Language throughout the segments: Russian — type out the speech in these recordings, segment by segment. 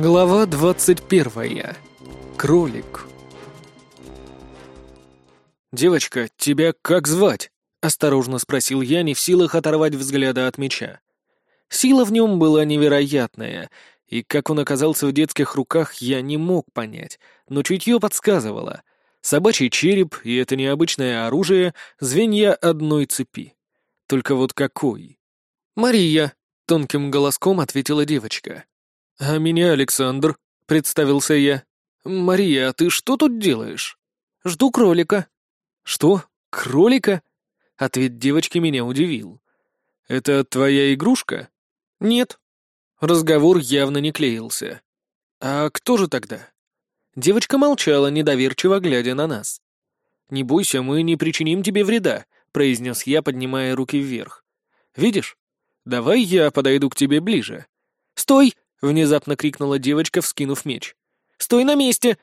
Глава двадцать первая. Кролик. «Девочка, тебя как звать?» — осторожно спросил я, не в силах оторвать взгляда от меча. Сила в нем была невероятная, и как он оказался в детских руках, я не мог понять, но чутье подсказывало. Собачий череп и это необычное оружие — звенья одной цепи. Только вот какой? «Мария», — тонким голоском ответила девочка. «А меня Александр», — представился я. «Мария, а ты что тут делаешь?» «Жду кролика». «Что? Кролика?» Ответ девочки меня удивил. «Это твоя игрушка?» «Нет». Разговор явно не клеился. «А кто же тогда?» Девочка молчала, недоверчиво глядя на нас. «Не бойся, мы не причиним тебе вреда», — произнес я, поднимая руки вверх. «Видишь? Давай я подойду к тебе ближе». «Стой!» — внезапно крикнула девочка, вскинув меч. «Стой на месте!»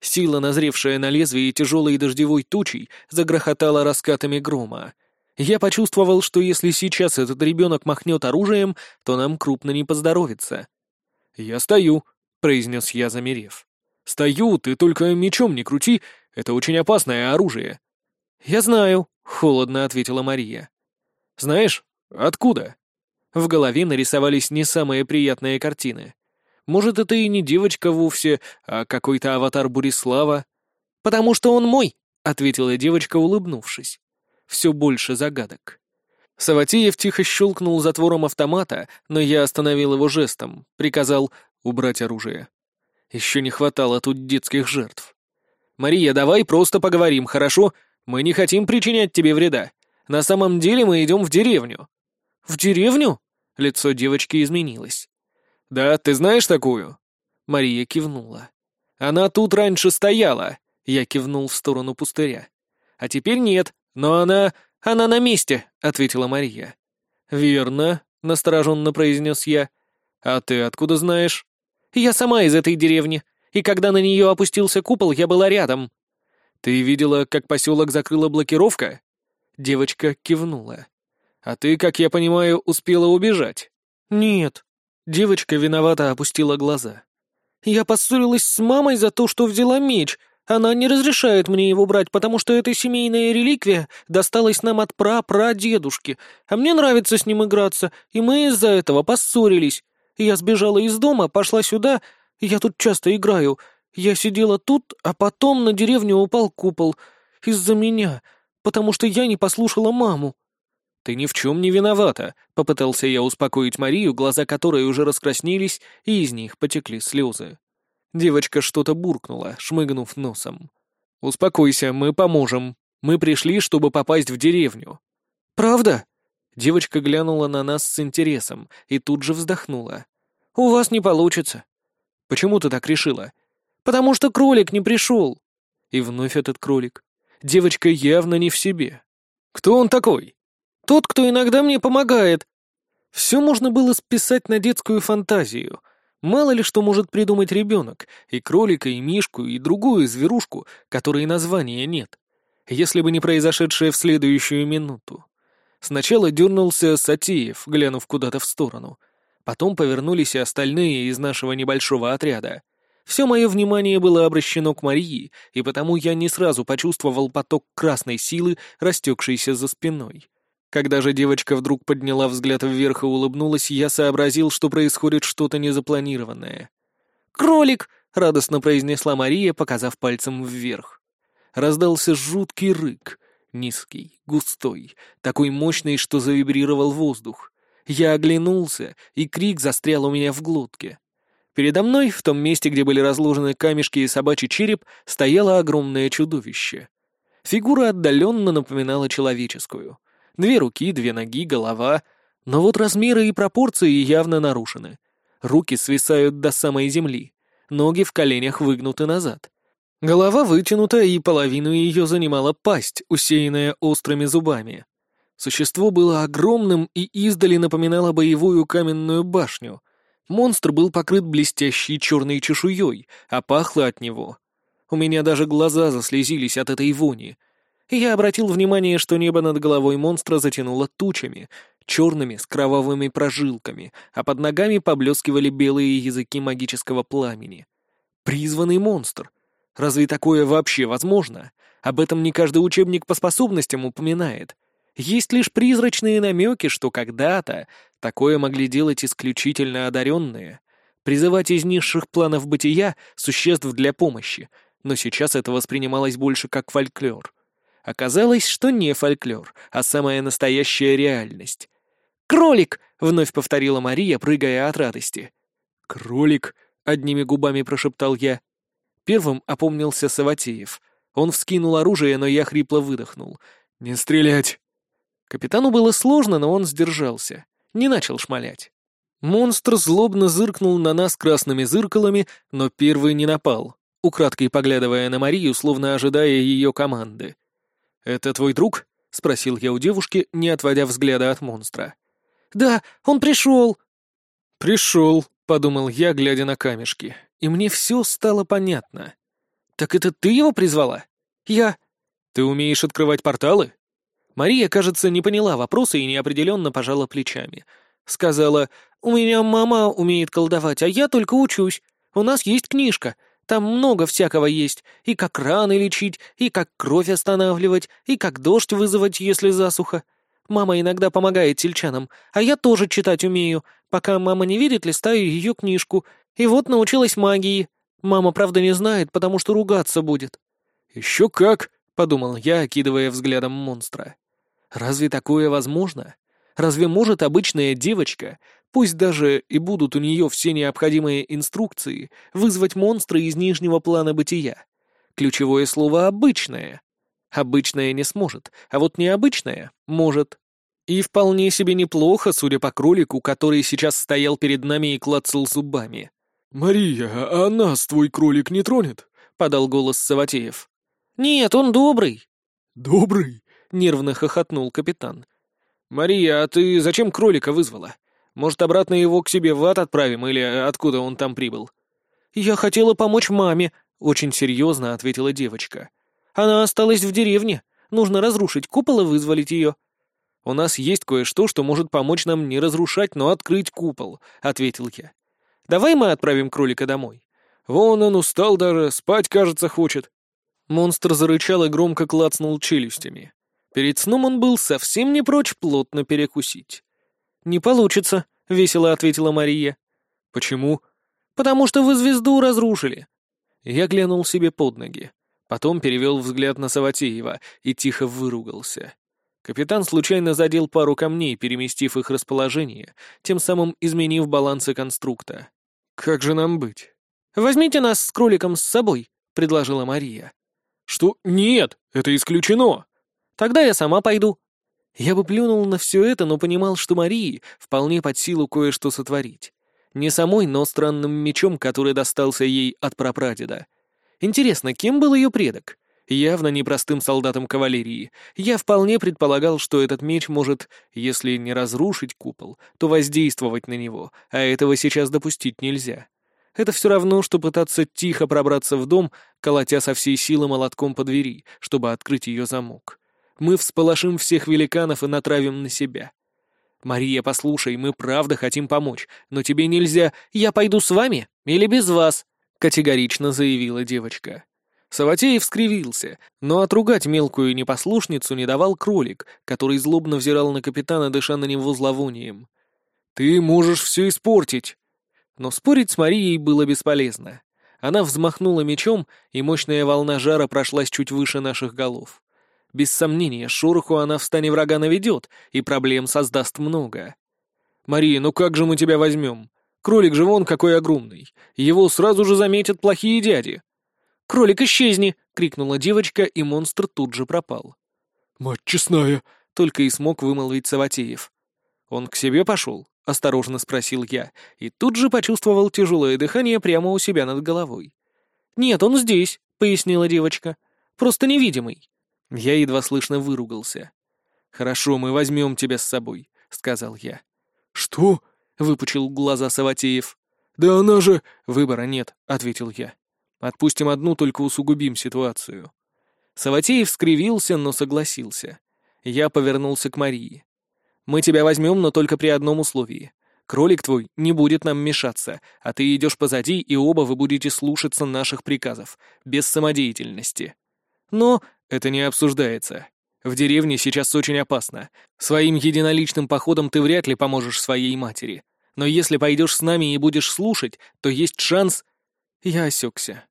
Сила, назревшая на лезвии тяжелой дождевой тучей, загрохотала раскатами грома. Я почувствовал, что если сейчас этот ребенок махнет оружием, то нам крупно не поздоровится. «Я стою», — произнес я, замерев. «Стою, ты только мечом не крути, это очень опасное оружие». «Я знаю», — холодно ответила Мария. «Знаешь, откуда?» В голове нарисовались не самые приятные картины. Может, это и не девочка вовсе, а какой-то аватар Бурислава? «Потому что он мой», — ответила девочка, улыбнувшись. Все больше загадок. Саватеев тихо щелкнул затвором автомата, но я остановил его жестом, приказал убрать оружие. Еще не хватало тут детских жертв. «Мария, давай просто поговорим, хорошо? Мы не хотим причинять тебе вреда. На самом деле мы идем в деревню». «В деревню?» Лицо девочки изменилось. «Да, ты знаешь такую?» Мария кивнула. «Она тут раньше стояла», — я кивнул в сторону пустыря. «А теперь нет, но она... она на месте», — ответила Мария. «Верно», — настороженно произнес я. «А ты откуда знаешь?» «Я сама из этой деревни, и когда на нее опустился купол, я была рядом». «Ты видела, как поселок закрыла блокировка?» Девочка кивнула. «А ты, как я понимаю, успела убежать?» «Нет». Девочка виновато опустила глаза. «Я поссорилась с мамой за то, что взяла меч. Она не разрешает мне его брать, потому что эта семейная реликвия досталась нам от пра-прадедушки, а мне нравится с ним играться, и мы из-за этого поссорились. Я сбежала из дома, пошла сюда, я тут часто играю. Я сидела тут, а потом на деревню упал купол. Из-за меня, потому что я не послушала маму. «Ты ни в чем не виновата», — попытался я успокоить Марию, глаза которой уже раскраснелись, и из них потекли слезы. Девочка что-то буркнула, шмыгнув носом. «Успокойся, мы поможем. Мы пришли, чтобы попасть в деревню». «Правда?» Девочка глянула на нас с интересом и тут же вздохнула. «У вас не получится». «Почему ты так решила?» «Потому что кролик не пришел». И вновь этот кролик. Девочка явно не в себе. «Кто он такой?» Тот, кто иногда мне помогает. Все можно было списать на детскую фантазию. Мало ли что может придумать ребенок, и кролика, и мишку, и другую зверушку, которой названия нет. Если бы не произошедшее в следующую минуту. Сначала дернулся Сатеев, глянув куда-то в сторону. Потом повернулись и остальные из нашего небольшого отряда. Все мое внимание было обращено к Марии, и потому я не сразу почувствовал поток красной силы, растекшейся за спиной. Когда же девочка вдруг подняла взгляд вверх и улыбнулась, я сообразил, что происходит что-то незапланированное. «Кролик!» — радостно произнесла Мария, показав пальцем вверх. Раздался жуткий рык, низкий, густой, такой мощный, что завибрировал воздух. Я оглянулся, и крик застрял у меня в глотке. Передо мной, в том месте, где были разложены камешки и собачий череп, стояло огромное чудовище. Фигура отдаленно напоминала человеческую. Две руки, две ноги, голова. Но вот размеры и пропорции явно нарушены. Руки свисают до самой земли. Ноги в коленях выгнуты назад. Голова вытянута, и половину ее занимала пасть, усеянная острыми зубами. Существо было огромным и издали напоминало боевую каменную башню. Монстр был покрыт блестящей черной чешуей, а пахло от него. У меня даже глаза заслезились от этой вони — я обратил внимание, что небо над головой монстра затянуло тучами. черными с кровавыми прожилками, а под ногами поблескивали белые языки магического пламени. Призванный монстр. Разве такое вообще возможно? Об этом не каждый учебник по способностям упоминает. Есть лишь призрачные намеки, что когда-то такое могли делать исключительно одаренные. Призывать из низших планов бытия существ для помощи, но сейчас это воспринималось больше как фольклор. Оказалось, что не фольклор, а самая настоящая реальность. «Кролик!» — вновь повторила Мария, прыгая от радости. «Кролик!» — одними губами прошептал я. Первым опомнился Саватеев. Он вскинул оружие, но я хрипло выдохнул. «Не стрелять!» Капитану было сложно, но он сдержался. Не начал шмалять. Монстр злобно зыркнул на нас красными зыркалами, но первый не напал, украдкой поглядывая на Марию, словно ожидая ее команды. «Это твой друг?» — спросил я у девушки, не отводя взгляда от монстра. «Да, он пришел!» «Пришел», — подумал я, глядя на камешки, и мне все стало понятно. «Так это ты его призвала?» «Я...» «Ты умеешь открывать порталы?» Мария, кажется, не поняла вопроса и неопределенно пожала плечами. Сказала, «У меня мама умеет колдовать, а я только учусь. У нас есть книжка. Там много всякого есть. И как раны лечить, и как кровь останавливать, и как дождь вызывать, если засуха. Мама иногда помогает сельчанам, а я тоже читать умею. Пока мама не видит, листаю ее книжку. И вот научилась магии. Мама, правда, не знает, потому что ругаться будет». «Еще как!» — подумал я, окидывая взглядом монстра. «Разве такое возможно? Разве может обычная девочка Пусть даже и будут у нее все необходимые инструкции вызвать монстра из нижнего плана бытия. Ключевое слово «обычное». Обычное не сможет, а вот необычное — может. И вполне себе неплохо, судя по кролику, который сейчас стоял перед нами и клацал зубами. «Мария, а нас твой кролик не тронет?» — подал голос Саватеев. «Нет, он добрый». «Добрый?» — нервно хохотнул капитан. «Мария, а ты зачем кролика вызвала? Может, обратно его к себе в ад отправим, или откуда он там прибыл?» «Я хотела помочь маме», — очень серьезно ответила девочка. «Она осталась в деревне. Нужно разрушить купол и вызволить ее». «У нас есть кое-что, что может помочь нам не разрушать, но открыть купол», — ответил я. «Давай мы отправим кролика домой. Вон он устал даже, спать, кажется, хочет». Монстр зарычал и громко клацнул челюстями. Перед сном он был совсем не прочь плотно перекусить. «Не получится», — весело ответила Мария. «Почему?» «Потому что вы звезду разрушили». Я глянул себе под ноги. Потом перевел взгляд на Саватеева и тихо выругался. Капитан случайно задел пару камней, переместив их расположение, тем самым изменив балансы конструкта. «Как же нам быть?» «Возьмите нас с кроликом с собой», — предложила Мария. «Что? Нет, это исключено!» «Тогда я сама пойду», я бы плюнул на все это, но понимал, что Марии вполне под силу кое-что сотворить. Не самой, но странным мечом, который достался ей от прапрадеда. Интересно, кем был ее предок? Явно не простым солдатом кавалерии. Я вполне предполагал, что этот меч может, если не разрушить купол, то воздействовать на него, а этого сейчас допустить нельзя. Это все равно, что пытаться тихо пробраться в дом, колотя со всей силы молотком по двери, чтобы открыть ее замок мы всполошим всех великанов и натравим на себя. Мария, послушай, мы правда хотим помочь, но тебе нельзя. Я пойду с вами или без вас, категорично заявила девочка. Саватеев скривился, но отругать мелкую непослушницу не давал кролик, который злобно взирал на капитана, дыша на него зловонием. «Ты можешь все испортить!» Но спорить с Марией было бесполезно. Она взмахнула мечом, и мощная волна жара прошлась чуть выше наших голов. Без сомнения, шороху она в стане врага наведет, и проблем создаст много. «Мария, ну как же мы тебя возьмем? Кролик же вон какой огромный. Его сразу же заметят плохие дяди». «Кролик, исчезни!» — крикнула девочка, и монстр тут же пропал. «Мать честная!» — только и смог вымолвить Саватеев. «Он к себе пошел?» — осторожно спросил я, и тут же почувствовал тяжелое дыхание прямо у себя над головой. «Нет, он здесь», — пояснила девочка. «Просто невидимый. Я едва слышно выругался. «Хорошо, мы возьмем тебя с собой», — сказал я. «Что?» — выпучил глаза Саватеев. «Да она же...» «Выбора нет», — ответил я. «Отпустим одну, только усугубим ситуацию». Саватеев скривился, но согласился. Я повернулся к Марии. Мы тебя возьмем, но только при одном условии. Кролик твой не будет нам мешаться, а ты идешь позади, и оба вы будете слушаться наших приказов, без самодеятельности. Но это не обсуждается. В деревне сейчас очень опасно. Своим единоличным походом ты вряд ли поможешь своей матери. Но если пойдешь с нами и будешь слушать, то есть шанс... Я осекся.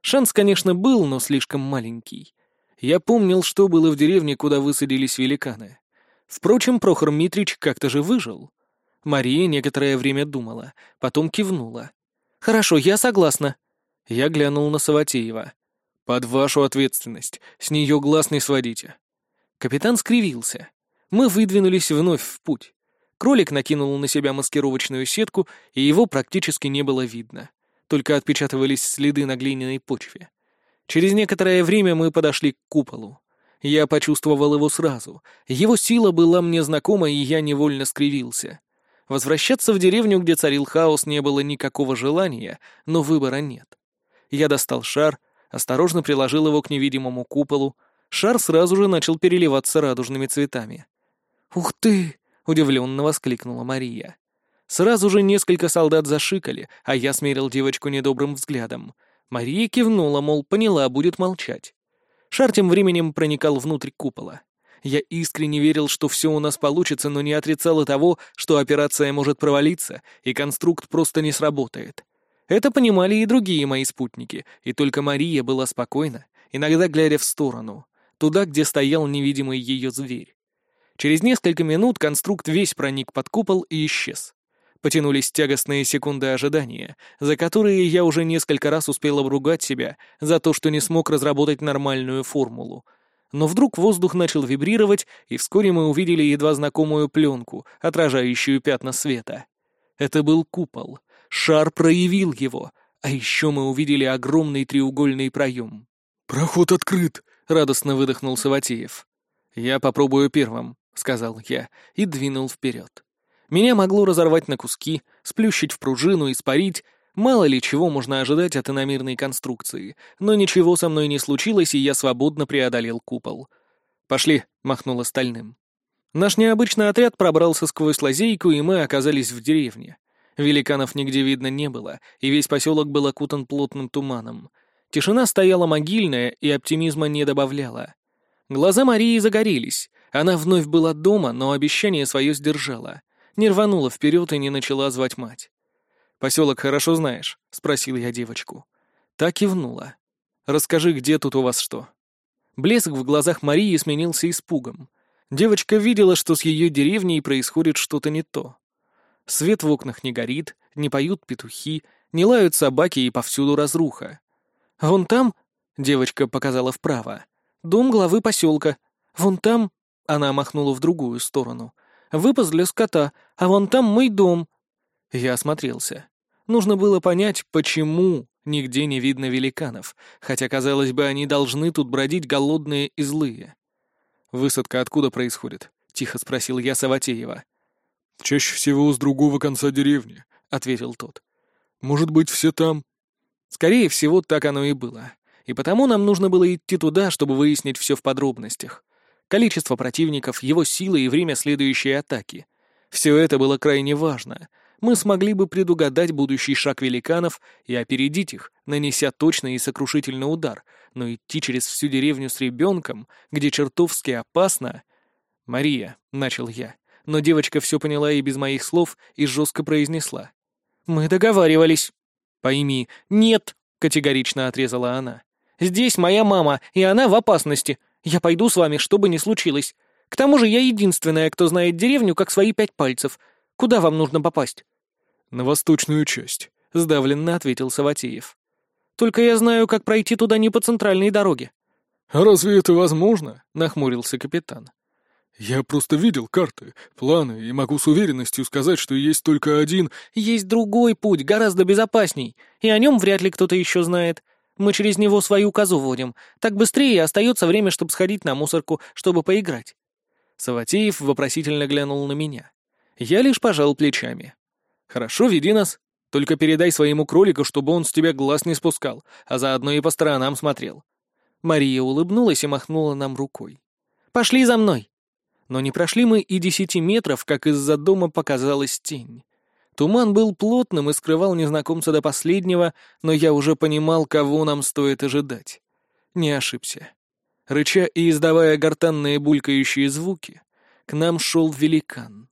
Шанс, конечно, был, но слишком маленький. Я помнил, что было в деревне, куда высадились великаны. Впрочем, Прохор Митрич как-то же выжил. Мария некоторое время думала, потом кивнула. «Хорошо, я согласна». Я глянул на Саватеева. «Под вашу ответственность. С нее глаз не сводите». Капитан скривился. Мы выдвинулись вновь в путь. Кролик накинул на себя маскировочную сетку, и его практически не было видно. Только отпечатывались следы на глиняной почве. Через некоторое время мы подошли к куполу. Я почувствовал его сразу. Его сила была мне знакома, и я невольно скривился. Возвращаться в деревню, где царил хаос, не было никакого желания, но выбора нет. Я достал шар, осторожно приложил его к невидимому куполу. Шар сразу же начал переливаться радужными цветами. «Ух ты!» — удивленно воскликнула Мария. Сразу же несколько солдат зашикали, а я смерил девочку недобрым взглядом. Мария кивнула, мол, поняла, будет молчать. Шар тем временем проникал внутрь купола. Я искренне верил, что все у нас получится, но не отрицал и того, что операция может провалиться, и конструкт просто не сработает. Это понимали и другие мои спутники, и только Мария была спокойна, иногда глядя в сторону, туда, где стоял невидимый ее зверь. Через несколько минут конструкт весь проник под купол и исчез. Потянулись тягостные секунды ожидания, за которые я уже несколько раз успел обругать себя за то, что не смог разработать нормальную формулу. Но вдруг воздух начал вибрировать, и вскоре мы увидели едва знакомую пленку, отражающую пятна света. Это был купол. Шар проявил его, а еще мы увидели огромный треугольный проем. «Проход открыт!» — радостно выдохнул Саватеев. «Я попробую первым», — сказал я и двинул вперед. Меня могло разорвать на куски, сплющить в пружину, испарить. Мало ли чего можно ожидать от иномирной конструкции, но ничего со мной не случилось, и я свободно преодолел купол. «Пошли», — махнул остальным. Наш необычный отряд пробрался сквозь лазейку, и мы оказались в деревне. Великанов нигде видно не было, и весь поселок был окутан плотным туманом. Тишина стояла могильная и оптимизма не добавляла. Глаза Марии загорелись. Она вновь была дома, но обещание свое сдержала не рванула вперед и не начала звать мать. «Поселок хорошо знаешь?» — спросил я девочку. Та кивнула. «Расскажи, где тут у вас что?» Блеск в глазах Марии сменился испугом. Девочка видела, что с ее деревней происходит что-то не то. Свет в окнах не горит, не поют петухи, не лают собаки и повсюду разруха. «Вон там...» — девочка показала вправо. «Дом главы поселка. Вон там...» — она махнула в другую сторону. Выпас для скота, а вон там мой дом». Я осмотрелся. Нужно было понять, почему нигде не видно великанов, хотя, казалось бы, они должны тут бродить голодные и злые. «Высадка откуда происходит?» — тихо спросил я Саватеева. «Чаще всего с другого конца деревни», — ответил тот. «Может быть, все там?» Скорее всего, так оно и было. И потому нам нужно было идти туда, чтобы выяснить все в подробностях количество противников, его силы и время следующей атаки. Все это было крайне важно. Мы смогли бы предугадать будущий шаг великанов и опередить их, нанеся точный и сокрушительный удар, но идти через всю деревню с ребенком, где чертовски опасно... «Мария», — начал я, но девочка все поняла и без моих слов и жестко произнесла. «Мы договаривались». «Пойми, нет», — категорично отрезала она. «Здесь моя мама, и она в опасности. Я пойду с вами, что бы ни случилось. К тому же я единственная, кто знает деревню как свои пять пальцев. Куда вам нужно попасть?» «На восточную часть», — сдавленно ответил Саватеев. «Только я знаю, как пройти туда не по центральной дороге». «А разве это возможно?» — нахмурился капитан. «Я просто видел карты, планы и могу с уверенностью сказать, что есть только один...» «Есть другой путь, гораздо безопасней, и о нем вряд ли кто-то еще знает. Мы через него свою козу водим. Так быстрее остается время, чтобы сходить на мусорку, чтобы поиграть». Саватеев вопросительно глянул на меня. Я лишь пожал плечами. «Хорошо, веди нас. Только передай своему кролику, чтобы он с тебя глаз не спускал, а заодно и по сторонам смотрел». Мария улыбнулась и махнула нам рукой. «Пошли за мной!» Но не прошли мы и десяти метров, как из-за дома показалась тень. Туман был плотным и скрывал незнакомца до последнего, но я уже понимал, кого нам стоит ожидать. Не ошибся. Рыча и издавая гортанные булькающие звуки, к нам шел великан.